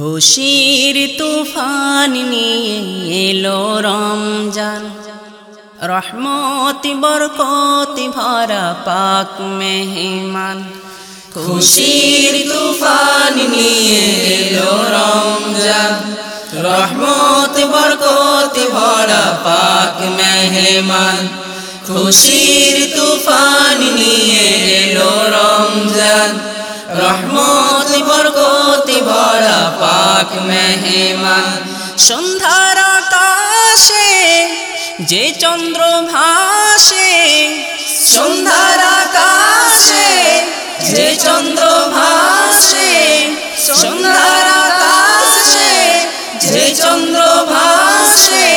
খুশির তুফান নিয়ে এলো রমজান। রহমতি, বরকতি, ভরা পাক মেহমান। খুশির তুফান নিয়ে এলো রমজান। রহমত, বরকত, ভরা পাক মেহমান। খুশির তুফান নিয়ে এলো রমজান। রহমত, বরকত ভরা পাক মেহমান। সন্ধ্যার আকাশে যে চন্দ্র ভাসে, সন্ধ্যার আকাশে যে চন্দ্র ভাসে, সন্ধ্যার আকাশে যে চন্দ্র ভাসে,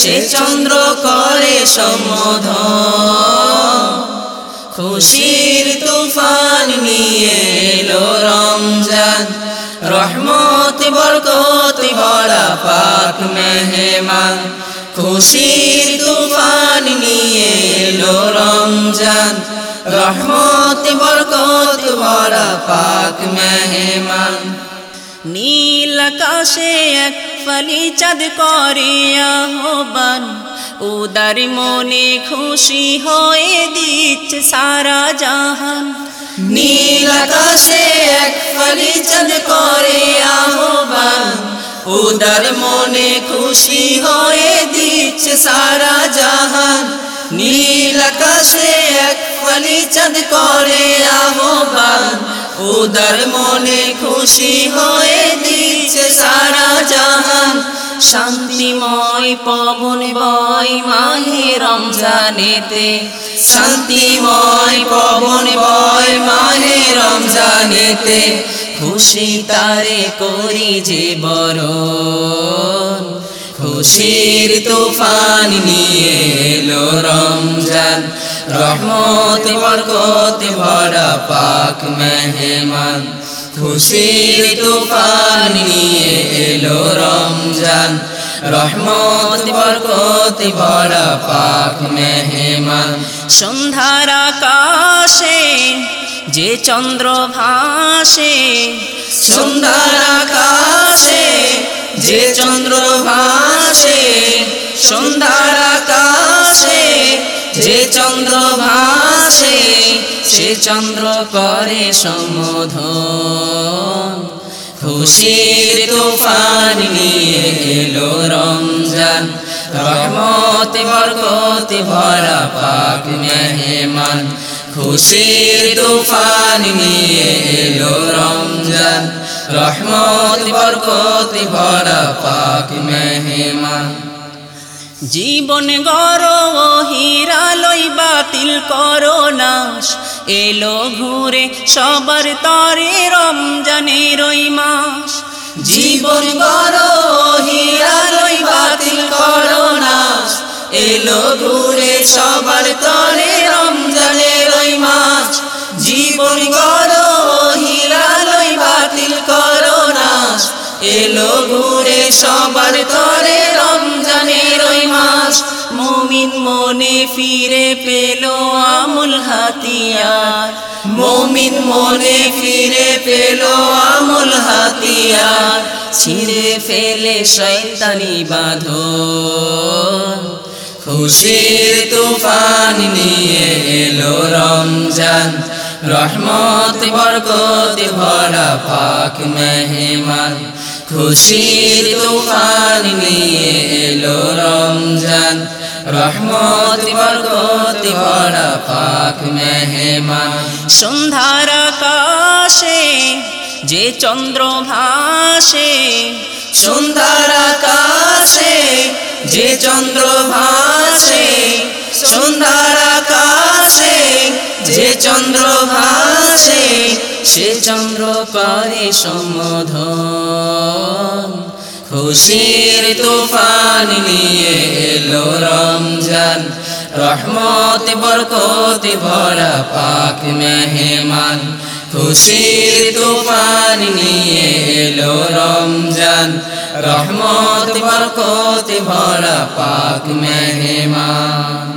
সে চন্দ্র করে সম্বোধ খুশির তুফান নিয়ে এলো রমজান। রহমত, বরকত ভরা পাক মেহমান। খুশির তুফান নিয়ে এলো রমজান। রহমত, বরকত ভরা পাক মেহমান। নীল আকাশে এক ফালি চাঁদ করে আহ্বান। উদার মনে খুশি হয়ে দিচ্ছে সারা জাহান। নীল আকাশে এক ফালি চাঁদ করে আহ্বান উদার মনে খুশি হয়ে দিচ্ছে সারা জাহান। নীল আকাশে এক ফালি চাঁদ করে আহ্বান উদার মনে খুশি হয়ে দিচ্ছে সারা জাহান। শান্তিময় পবন বয় মাহে রমজানেতে। শান্তিময় পবন বয় মাহে রমজানেতে। খুশি তারে করি যে বরণ। খুশির তুফান নিয়ে এলো রমজান। রহমত, বরকত, ভরা পাক মেহমান। খুশির তুফান নিয়ে এলো রমজান। রহমত, বরকত, ভরা পাক মেহমান। সন্ধ্যার আকাশে যে চন্দ্র ভাসে, সন্ধ্যার আকাশে যে চন্দ্র সন্ধ্যার আকাশে যে চন্দ্র ভাসে, সে চন্দ্র করে সম্বোধন খুশির তুফান নিয়ে এলো রমজান। রহমত, বরকত ভরা পাক মেহমান। খুশির তুফান নিয়ে এলো রমজান। রহমত, বরকত ভরা পাক মেহমান। জীবন গর হীরা লই বাতিল করো নাশ এলো ঘুরে সবার তরে রমজানের ওই মাস। জীবন গড় হিরালই বাতিল করো না এলো ঘুরে সবার তরে রমজানের ওই মাস। জীবন গড় হিরালই বাতিল করো না এলো ঘুরে সবার তরে মুমিন মনে ফিরে পেল আমুল হাতিয়ার। মুমিন মনে ফিরে পেল আমুল হাতিয়ার। ছিঁড়ে ফেলে শয়তানি বাঁধন। খুশির তুফান নিয়ে এলো রমজান। রহমত, বরকত, ভরা পাক মেহমান। খুশির তুফান নিয়ে এলো রমজান। রহমত, বরকত ভরা পাক মেহমান। সন্ধ্যার আকাশে যে চন্দ্র ভাসে, সন্ধ্যার আকাশে যে চন্দ্র ভাসে, সন্ধ্যার আকাশে যে চন্দ্র ভাসে, সে চন্দ্র করে সম্বোধন। খুশির তুফান নিয়ে এলো রমজান। রহমত, বরকত, ভরা পাক মেহমান। খুশির তুফান নিয়ে এলো রমজান। রহমত, বরকত, ভরা পাক মেহমান।